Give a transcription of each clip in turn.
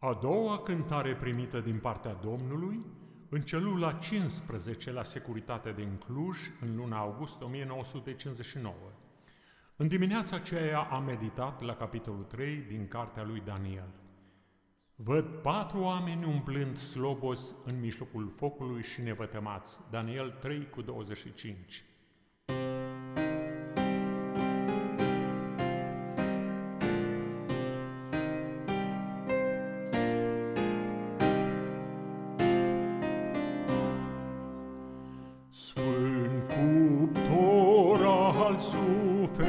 A doua cântare primită din partea Domnului, în celula 15 la Securitate din Cluj, în luna august 1959. În dimineața aceea am meditat la capitolul 3 din cartea lui Daniel. Văd patru oameni umplând slobos în mijlocul focului și nevătămați. Daniel 3 cu 25. Sfânt cuptor al suferinței,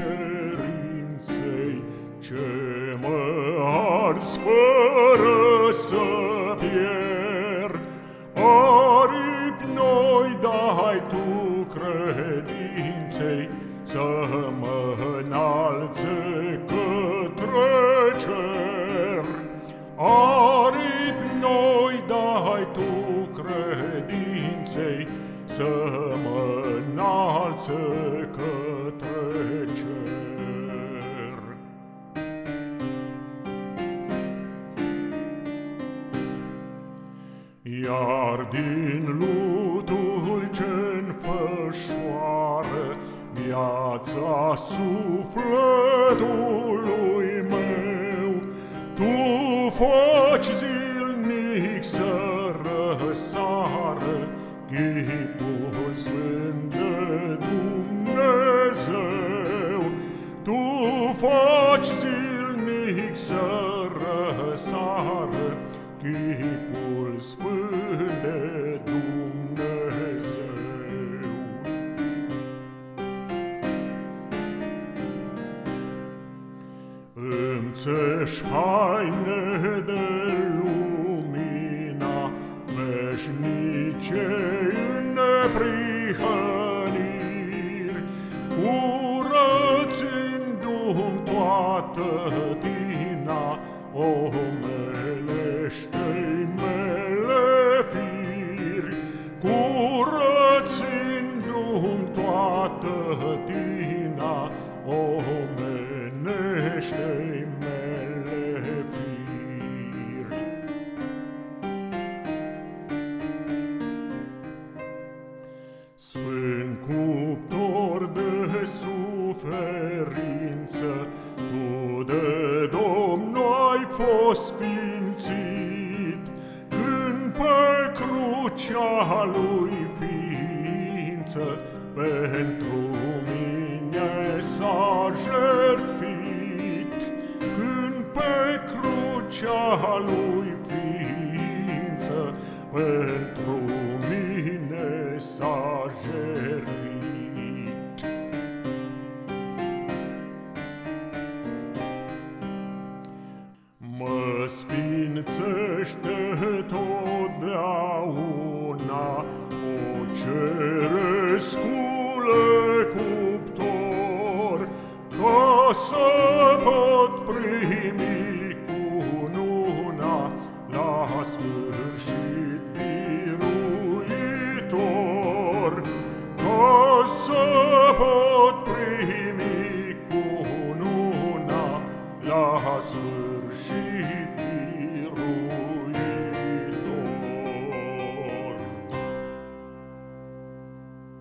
Ce mă ars fără să pierd, Aripi noi dai tu credinței, Să mă înalțe către cer. Aripi noi dai tu credinței, să mă înalță către cer. Iar din lutul ce înfășoară viața sufletului meu, Tu faci zilnic să răsară chipul sfânt de Dumnezeu, Tu faci zilnic să răsară chipul sfânt de Dumnezeu. Îmi haine de lumina veșnice prihanir, curățindu-mi toată tina, o mele. Suferință, Tu de Domn ai fost sfințit, Când pe crucea lui ființă Pentru mine s-a jertfit, Când pe crucea lui sfințește totdeauna o cerescule cuptor, ca să pot primi cununa la sfârșit biruitor, ca să pot primi cununa la sfârșit